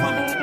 one.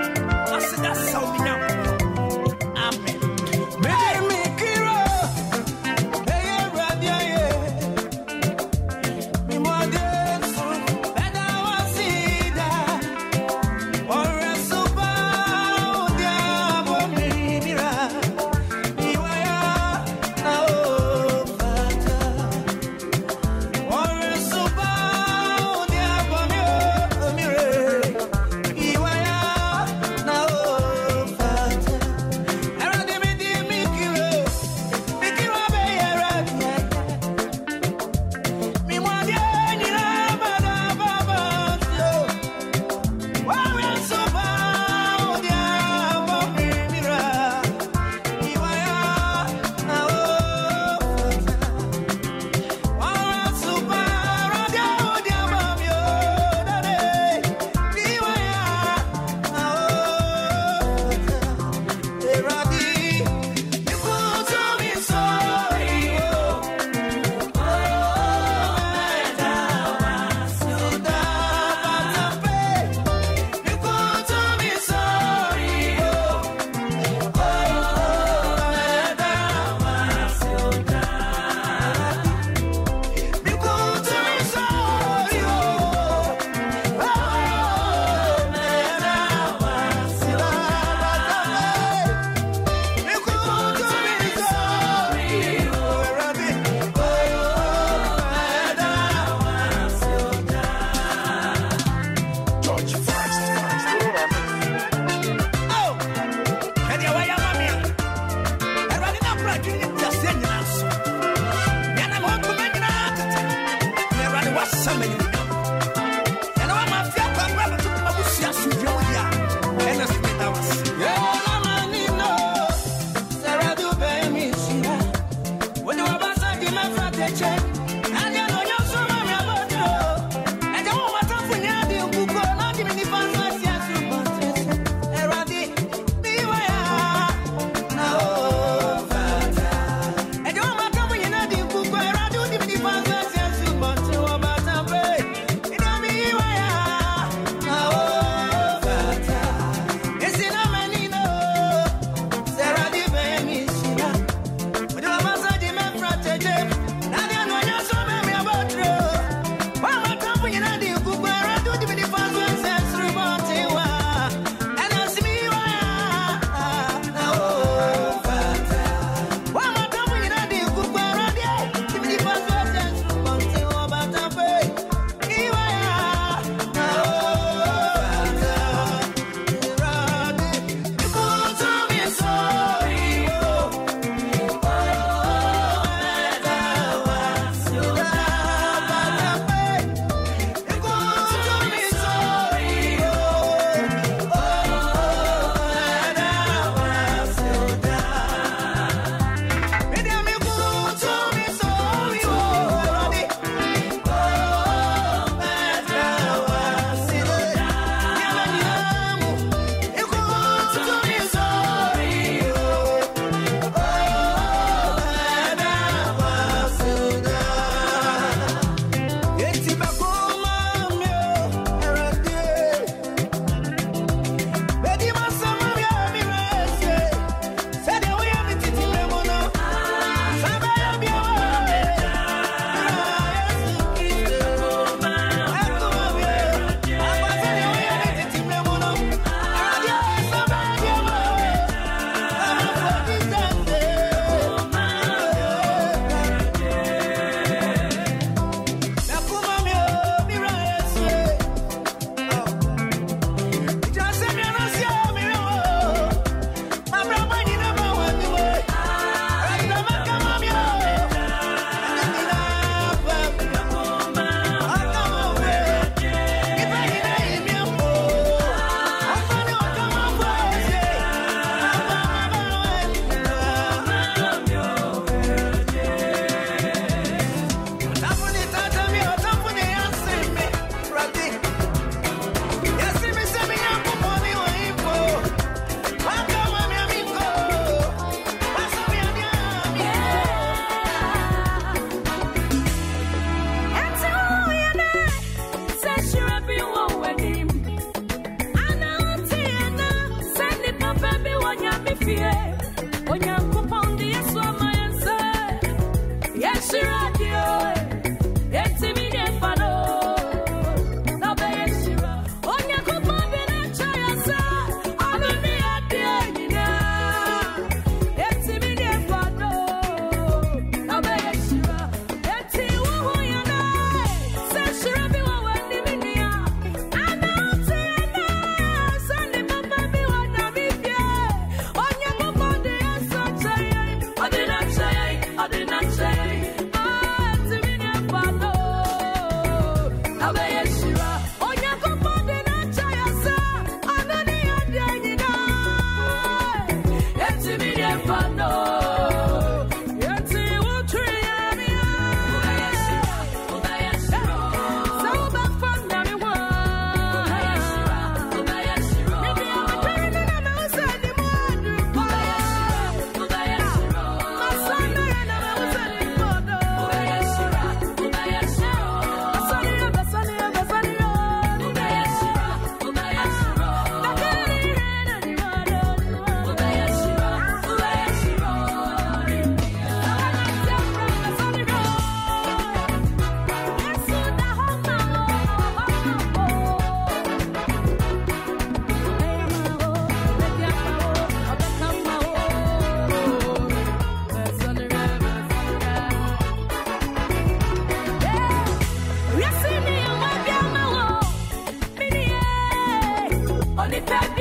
For